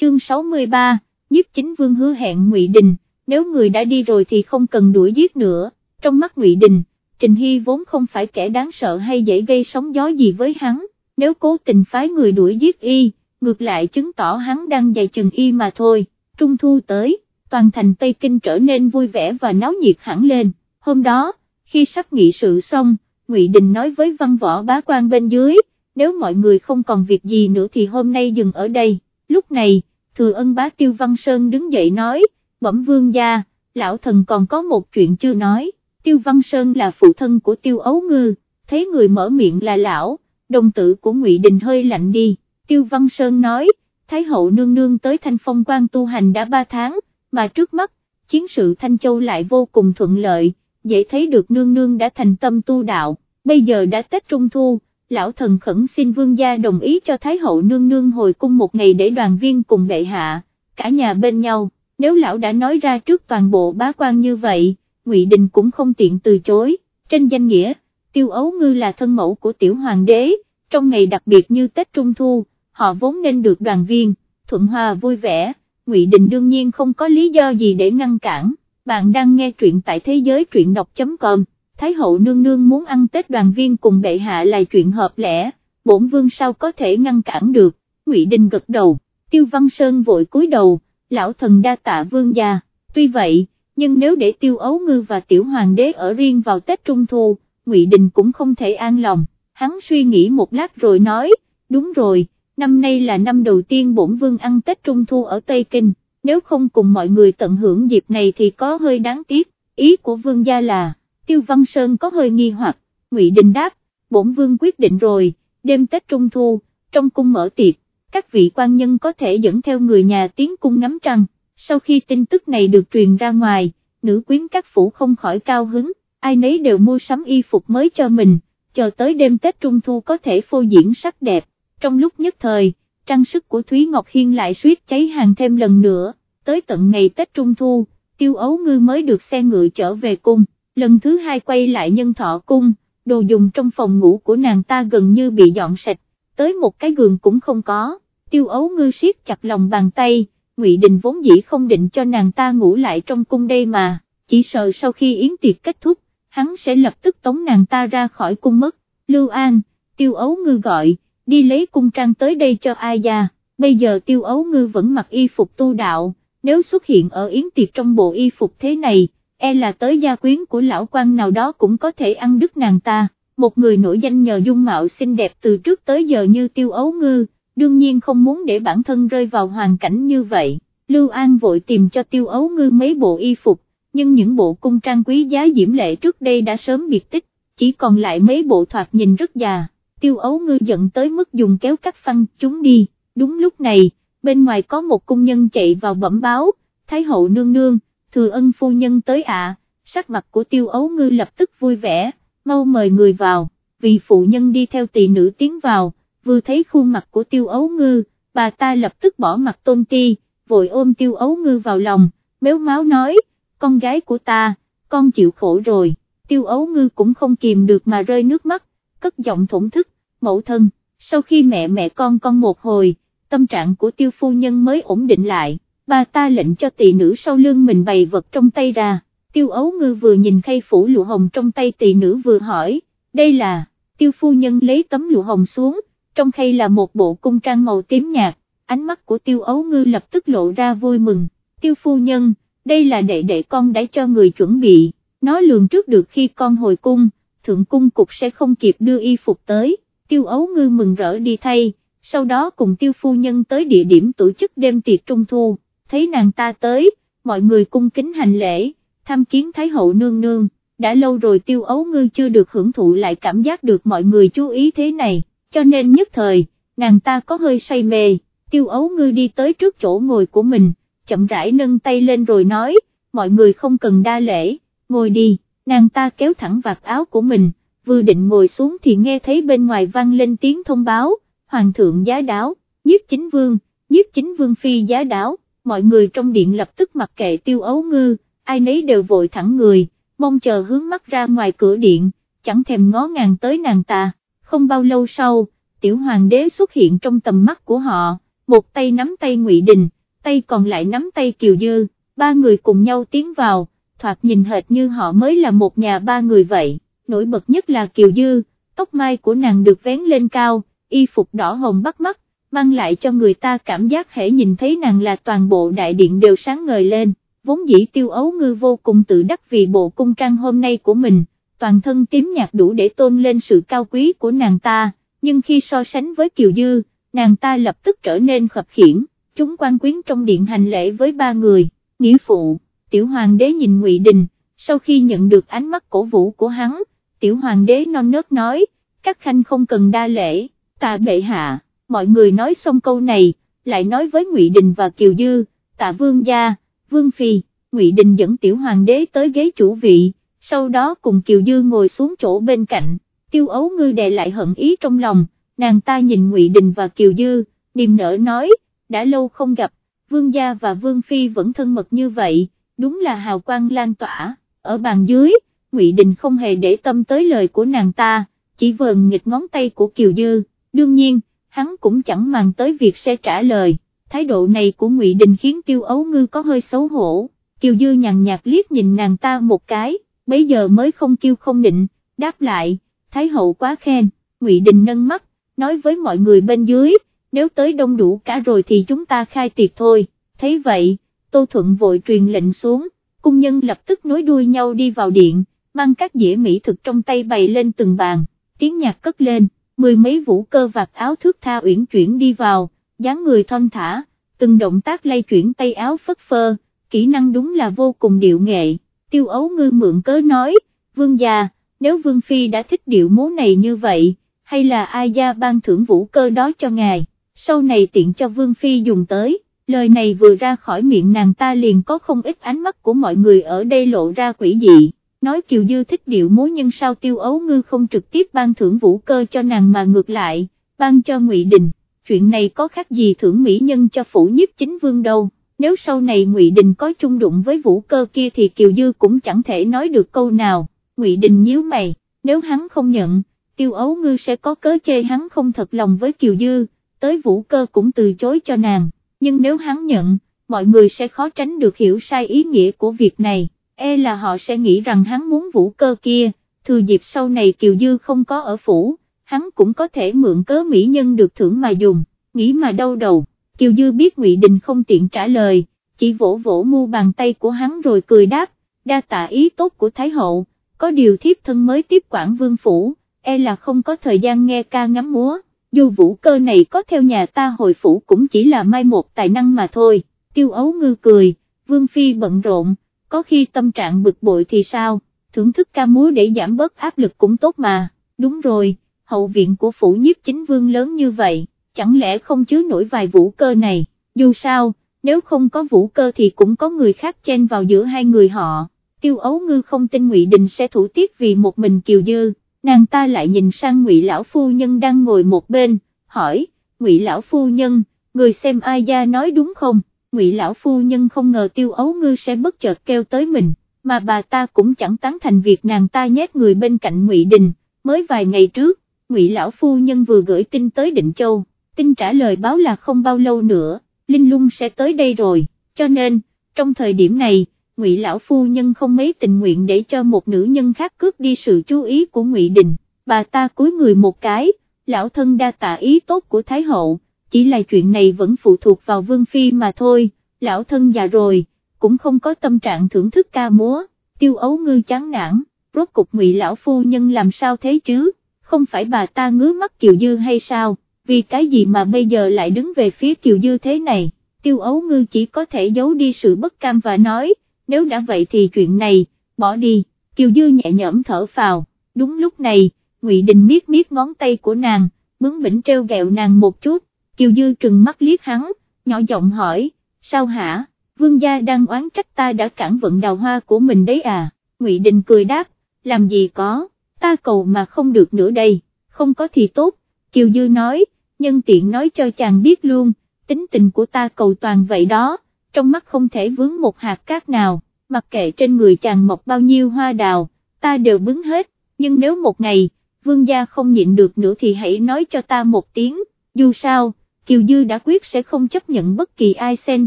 chương 63, nhiếp chính vương hứa hẹn Ngụy Đình, nếu người đã đi rồi thì không cần đuổi giết nữa, trong mắt Ngụy Đình, Trình Hy vốn không phải kẻ đáng sợ hay dễ gây sóng gió gì với hắn, nếu cố tình phái người đuổi giết y, ngược lại chứng tỏ hắn đang dày chừng y mà thôi, trung thu tới, toàn thành Tây Kinh trở nên vui vẻ và náo nhiệt hẳn lên, hôm đó, khi sắp nghị sự xong, Ngụy Đình nói với văn võ bá quan bên dưới, nếu mọi người không còn việc gì nữa thì hôm nay dừng ở đây, lúc này, thừa ân bá Tiêu Văn Sơn đứng dậy nói, bẩm vương gia, lão thần còn có một chuyện chưa nói, Tiêu Văn Sơn là phụ thân của Tiêu Ấu Ngư, thấy người mở miệng là lão, đồng tử của Ngụy Đình hơi lạnh đi, Tiêu Văn Sơn nói, Thái hậu nương nương tới thanh phong quan tu hành đã ba tháng, mà trước mắt, chiến sự Thanh Châu lại vô cùng thuận lợi, dễ thấy được nương nương đã thành tâm tu đạo, bây giờ đã Tết Trung Thu, lão thần khẩn xin vương gia đồng ý cho Thái hậu nương nương hồi cung một ngày để đoàn viên cùng bệ hạ, cả nhà bên nhau, nếu lão đã nói ra trước toàn bộ bá quan như vậy, Ngụy Đình cũng không tiện từ chối, trên danh nghĩa, tiêu ấu ngư là thân mẫu của tiểu hoàng đế, trong ngày đặc biệt như Tết Trung Thu, họ vốn nên được đoàn viên, thuận hòa vui vẻ, Ngụy Đình đương nhiên không có lý do gì để ngăn cản, bạn đang nghe truyện tại thế giới truyện đọc.com. Thái hậu nương nương muốn ăn Tết đoàn viên cùng bệ hạ là chuyện hợp lẽ, bổn vương sao có thể ngăn cản được, Ngụy Đình gật đầu, Tiêu Văn Sơn vội cúi đầu, lão thần đa tạ vương gia, tuy vậy, nhưng nếu để Tiêu Ấu Ngư và Tiểu Hoàng đế ở riêng vào Tết Trung Thu, Ngụy Đình cũng không thể an lòng, hắn suy nghĩ một lát rồi nói, đúng rồi, năm nay là năm đầu tiên bổn vương ăn Tết Trung Thu ở Tây Kinh, nếu không cùng mọi người tận hưởng dịp này thì có hơi đáng tiếc, ý của vương gia là Tiêu Văn Sơn có hơi nghi hoặc, Ngụy Đình đáp, bổn vương quyết định rồi, đêm Tết Trung Thu, trong cung mở tiệc, các vị quan nhân có thể dẫn theo người nhà tiến cung ngắm trăng, sau khi tin tức này được truyền ra ngoài, nữ quyến các phủ không khỏi cao hứng, ai nấy đều mua sắm y phục mới cho mình, chờ tới đêm Tết Trung Thu có thể phô diễn sắc đẹp, trong lúc nhất thời, trang sức của Thúy Ngọc Hiên lại suýt cháy hàng thêm lần nữa, tới tận ngày Tết Trung Thu, tiêu ấu ngư mới được xe ngựa trở về cung lần thứ hai quay lại nhân thọ cung, đồ dùng trong phòng ngủ của nàng ta gần như bị dọn sạch, tới một cái giường cũng không có, tiêu ấu ngư siết chặt lòng bàn tay, Ngụy Đình vốn dĩ không định cho nàng ta ngủ lại trong cung đây mà, chỉ sợ sau khi yến tiệc kết thúc, hắn sẽ lập tức tống nàng ta ra khỏi cung mất, Lưu An, tiêu ấu ngư gọi, đi lấy cung trang tới đây cho ai gia, bây giờ tiêu ấu ngư vẫn mặc y phục tu đạo, nếu xuất hiện ở yến tiệc trong bộ y phục thế này, e là tới gia quyến của lão quan nào đó cũng có thể ăn đứt nàng ta, một người nổi danh nhờ dung mạo xinh đẹp từ trước tới giờ như tiêu ấu ngư, đương nhiên không muốn để bản thân rơi vào hoàn cảnh như vậy, Lưu An vội tìm cho tiêu ấu ngư mấy bộ y phục, nhưng những bộ cung trang quý giá diễm lệ trước đây đã sớm biệt tích, chỉ còn lại mấy bộ thoạt nhìn rất già, tiêu ấu ngư giận tới mức dùng kéo cắt phăng chúng đi, đúng lúc này, bên ngoài có một cung nhân chạy vào bẩm báo, Thái hậu nương nương, thừa ân phu nhân tới ạ, sắc mặt của tiêu ấu ngư lập tức vui vẻ, mau mời người vào, vì phụ nhân đi theo tỷ nữ tiến vào, vừa thấy khuôn mặt của tiêu ấu ngư, bà ta lập tức bỏ mặt tôn ti, vội ôm tiêu ấu ngư vào lòng, méo máu nói, con gái của ta, con chịu khổ rồi, tiêu ấu ngư cũng không kìm được mà rơi nước mắt, cất giọng thổn thức, mẫu thân, sau khi mẹ mẹ con con một hồi, tâm trạng của tiêu phu nhân mới ổn định lại bà ta lệnh cho tỳ nữ sau lưng mình bày vật trong tay ra, tiêu ấu ngư vừa nhìn khay phủ lụa hồng trong tay tỳ nữ vừa hỏi, đây là, tiêu phu nhân lấy tấm lụa hồng xuống, trong khay là một bộ cung trang màu tím nhạt, ánh mắt của tiêu ấu ngư lập tức lộ ra vui mừng, tiêu phu nhân, đây là đệ đệ con đã cho người chuẩn bị, nó lường trước được khi con hồi cung, thượng cung cục sẽ không kịp đưa y phục tới, tiêu ấu ngư mừng rỡ đi thay, sau đó cùng tiêu phu nhân tới địa điểm tổ chức đêm tiệc trung thu thấy nàng ta tới, mọi người cung kính hành lễ, tham kiến Thái hậu nương nương, đã lâu rồi tiêu ấu ngư chưa được hưởng thụ lại cảm giác được mọi người chú ý thế này, cho nên nhất thời, nàng ta có hơi say mê, tiêu ấu ngư đi tới trước chỗ ngồi của mình, chậm rãi nâng tay lên rồi nói, mọi người không cần đa lễ, ngồi đi, nàng ta kéo thẳng vạt áo của mình, vừa định ngồi xuống thì nghe thấy bên ngoài vang lên tiếng thông báo, hoàng thượng giá đáo, nhiếp chính vương, nhiếp chính vương phi giá đáo mọi người trong điện lập tức mặc kệ tiêu ấu ngư, ai nấy đều vội thẳng người, mong chờ hướng mắt ra ngoài cửa điện, chẳng thèm ngó ngàng tới nàng ta, không bao lâu sau, tiểu hoàng đế xuất hiện trong tầm mắt của họ, một tay nắm tay Ngụy Đình, tay còn lại nắm tay Kiều Dư, ba người cùng nhau tiến vào, thoạt nhìn hệt như họ mới là một nhà ba người vậy, nổi bật nhất là Kiều Dư, tóc mai của nàng được vén lên cao, y phục đỏ hồng bắt mắt, mang lại cho người ta cảm giác hễ nhìn thấy nàng là toàn bộ đại điện đều sáng ngời lên, vốn dĩ tiêu ấu ngư vô cùng tự đắc vì bộ cung trang hôm nay của mình, toàn thân tím nhạt đủ để tôn lên sự cao quý của nàng ta, nhưng khi so sánh với Kiều Dư, nàng ta lập tức trở nên khập khiển, chúng quan quyến trong điện hành lễ với ba người, nghĩa phụ, tiểu hoàng đế nhìn ngụy Đình, sau khi nhận được ánh mắt cổ vũ của hắn, tiểu hoàng đế non nớt nói, các khanh không cần đa lễ, tạ bệ hạ, mọi người nói xong câu này, lại nói với ngụy Đình và Kiều Dư, tạ vương gia, vương phi, ngụy Đình dẫn tiểu hoàng đế tới ghế chủ vị, sau đó cùng Kiều Dư ngồi xuống chỗ bên cạnh, tiêu ấu ngư đè lại hận ý trong lòng, nàng ta nhìn Ngụy Đình và Kiều Dư, niềm nở nói, đã lâu không gặp, vương gia và vương phi vẫn thân mật như vậy, đúng là hào quang lan tỏa, ở bàn dưới, Ngụy Đình không hề để tâm tới lời của nàng ta, chỉ vờn nghịch ngón tay của Kiều Dư, đương nhiên, hắn cũng chẳng màng tới việc sẽ trả lời, thái độ này của Ngụy Đình khiến Tiêu Ấu Ngư có hơi xấu hổ, Kiều Dư nhàn nhạt liếc nhìn nàng ta một cái, bấy giờ mới không kêu không định, đáp lại, Thái hậu quá khen, Ngụy Đình nâng mắt, nói với mọi người bên dưới, nếu tới đông đủ cả rồi thì chúng ta khai tiệc thôi, thấy vậy, Tô Thuận vội truyền lệnh xuống, cung nhân lập tức nối đuôi nhau đi vào điện, mang các dĩa mỹ thực trong tay bày lên từng bàn, tiếng nhạc cất lên, mười mấy vũ cơ vạt áo thước tha uyển chuyển đi vào, dáng người thon thả, từng động tác lay chuyển tay áo phất phơ, kỹ năng đúng là vô cùng điệu nghệ tiêu ấu ngư mượn cớ nói, vương già, nếu vương phi đã thích điệu múa này như vậy, hay là ai gia ban thưởng vũ cơ đó cho ngài, sau này tiện cho vương phi dùng tới, lời này vừa ra khỏi miệng nàng ta liền có không ít ánh mắt của mọi người ở đây lộ ra quỷ dị. Nói Kiều Dư thích điệu múa nhưng sao tiêu ấu ngư không trực tiếp ban thưởng vũ cơ cho nàng mà ngược lại, ban cho ngụy Đình, chuyện này có khác gì thưởng mỹ nhân cho phủ nhiếp chính vương đâu. Nếu sau này Ngụy Đình có chung đụng với vũ cơ kia thì Kiều Dư cũng chẳng thể nói được câu nào, Ngụy Đình nhíu mày, nếu hắn không nhận, Tiêu Ấu Ngư sẽ có cớ chê hắn không thật lòng với Kiều Dư, tới vũ cơ cũng từ chối cho nàng, nhưng nếu hắn nhận, mọi người sẽ khó tránh được hiểu sai ý nghĩa của việc này, e là họ sẽ nghĩ rằng hắn muốn vũ cơ kia, thừa dịp sau này Kiều Dư không có ở phủ, hắn cũng có thể mượn cớ mỹ nhân được thưởng mà dùng, nghĩ mà đau đầu. Kiều Dư biết Ngụy Đình không tiện trả lời, chỉ vỗ vỗ mu bàn tay của hắn rồi cười đáp, đa tạ ý tốt của Thái Hậu, có điều thiếp thân mới tiếp quản vương phủ, e là không có thời gian nghe ca ngắm múa, dù vũ cơ này có theo nhà ta hồi phủ cũng chỉ là mai một tài năng mà thôi, tiêu ấu ngư cười, vương phi bận rộn, có khi tâm trạng bực bội thì sao, thưởng thức ca múa để giảm bớt áp lực cũng tốt mà, đúng rồi, hậu viện của phủ nhiếp chính vương lớn như vậy chẳng lẽ không chứa nổi vài vũ cơ này, dù sao, nếu không có vũ cơ thì cũng có người khác chen vào giữa hai người họ, tiêu ấu ngư không tin ngụy Đình sẽ thủ tiết vì một mình kiều dư, nàng ta lại nhìn sang ngụy lão phu nhân đang ngồi một bên, hỏi, ngụy lão phu nhân, người xem ai gia nói đúng không, ngụy lão phu nhân không ngờ tiêu ấu ngư sẽ bất chợt kêu tới mình, mà bà ta cũng chẳng tán thành việc nàng ta nhét người bên cạnh ngụy Đình, mới vài ngày trước, ngụy lão phu nhân vừa gửi tin tới Định Châu tin trả lời báo là không bao lâu nữa, Linh Lung sẽ tới đây rồi, cho nên, trong thời điểm này, Ngụy lão phu nhân không mấy tình nguyện để cho một nữ nhân khác cướp đi sự chú ý của Ngụy Đình, bà ta cúi người một cái, lão thân đa tạ ý tốt của Thái hậu, chỉ là chuyện này vẫn phụ thuộc vào Vương Phi mà thôi, lão thân già rồi, cũng không có tâm trạng thưởng thức ca múa, tiêu ấu ngư chán nản, rốt cục Ngụy lão phu nhân làm sao thế chứ, không phải bà ta ngứa mắt Kiều Dư hay sao? vì cái gì mà bây giờ lại đứng về phía Kiều Dư thế này, tiêu ấu ngư chỉ có thể giấu đi sự bất cam và nói, nếu đã vậy thì chuyện này, bỏ đi, Kiều Dư nhẹ nhõm thở phào, đúng lúc này, Ngụy Đình miết miết ngón tay của nàng, bướng bỉnh treo gẹo nàng một chút, Kiều Dư trừng mắt liếc hắn, nhỏ giọng hỏi, sao hả, vương gia đang oán trách ta đã cản vận đào hoa của mình đấy à, Ngụy Đình cười đáp, làm gì có, ta cầu mà không được nữa đây, không có thì tốt, Kiều Dư nói, nhân tiện nói cho chàng biết luôn, tính tình của ta cầu toàn vậy đó, trong mắt không thể vướng một hạt cát nào, mặc kệ trên người chàng mọc bao nhiêu hoa đào, ta đều bứng hết, nhưng nếu một ngày, vương gia không nhịn được nữa thì hãy nói cho ta một tiếng, dù sao, Kiều Dư đã quyết sẽ không chấp nhận bất kỳ ai xen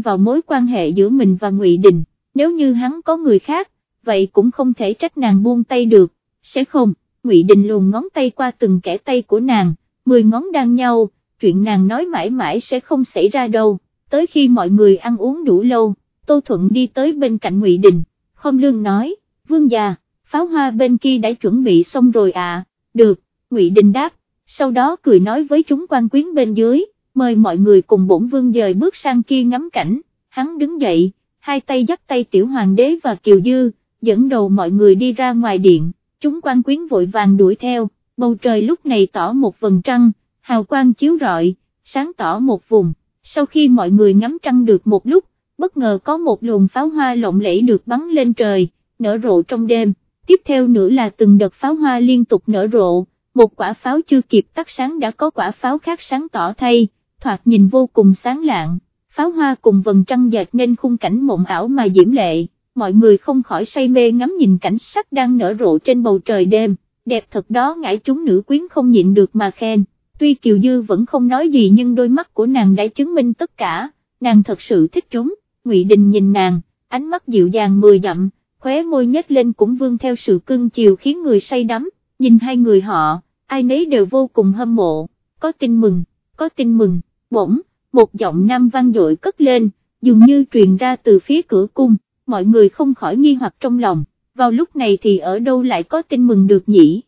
vào mối quan hệ giữa mình và Ngụy Đình, nếu như hắn có người khác, vậy cũng không thể trách nàng buông tay được, sẽ không, Ngụy Đình luồn ngón tay qua từng kẻ tay của nàng, mười ngón đang nhau, chuyện nàng nói mãi mãi sẽ không xảy ra đâu, tới khi mọi người ăn uống đủ lâu, Tô Thuận đi tới bên cạnh Ngụy Đình, không lương nói, vương già, pháo hoa bên kia đã chuẩn bị xong rồi à, được, Ngụy Đình đáp, sau đó cười nói với chúng quan quyến bên dưới, mời mọi người cùng bổn vương dời bước sang kia ngắm cảnh, hắn đứng dậy, hai tay dắt tay tiểu hoàng đế và kiều dư, dẫn đầu mọi người đi ra ngoài điện, chúng quan quyến vội vàng đuổi theo, bầu trời lúc này tỏ một vầng trăng, hào quang chiếu rọi, sáng tỏ một vùng, sau khi mọi người ngắm trăng được một lúc, bất ngờ có một luồng pháo hoa lộng lẫy được bắn lên trời, nở rộ trong đêm, tiếp theo nữa là từng đợt pháo hoa liên tục nở rộ, một quả pháo chưa kịp tắt sáng đã có quả pháo khác sáng tỏ thay, thoạt nhìn vô cùng sáng lạng, pháo hoa cùng vầng trăng dệt nên khung cảnh mộng ảo mà diễm lệ, mọi người không khỏi say mê ngắm nhìn cảnh sắc đang nở rộ trên bầu trời đêm, đẹp thật đó ngải chúng nữ quyến không nhịn được mà khen, tuy Kiều Dư vẫn không nói gì nhưng đôi mắt của nàng đã chứng minh tất cả, nàng thật sự thích chúng, Ngụy Đình nhìn nàng, ánh mắt dịu dàng mười dặm, khóe môi nhếch lên cũng vương theo sự cưng chiều khiến người say đắm, nhìn hai người họ, ai nấy đều vô cùng hâm mộ, có tin mừng, có tin mừng bỗng, một giọng nam vang dội cất lên, dường như truyền ra từ phía cửa cung, mọi người không khỏi nghi hoặc trong lòng, vào lúc này thì ở đâu lại có tin mừng được nhỉ?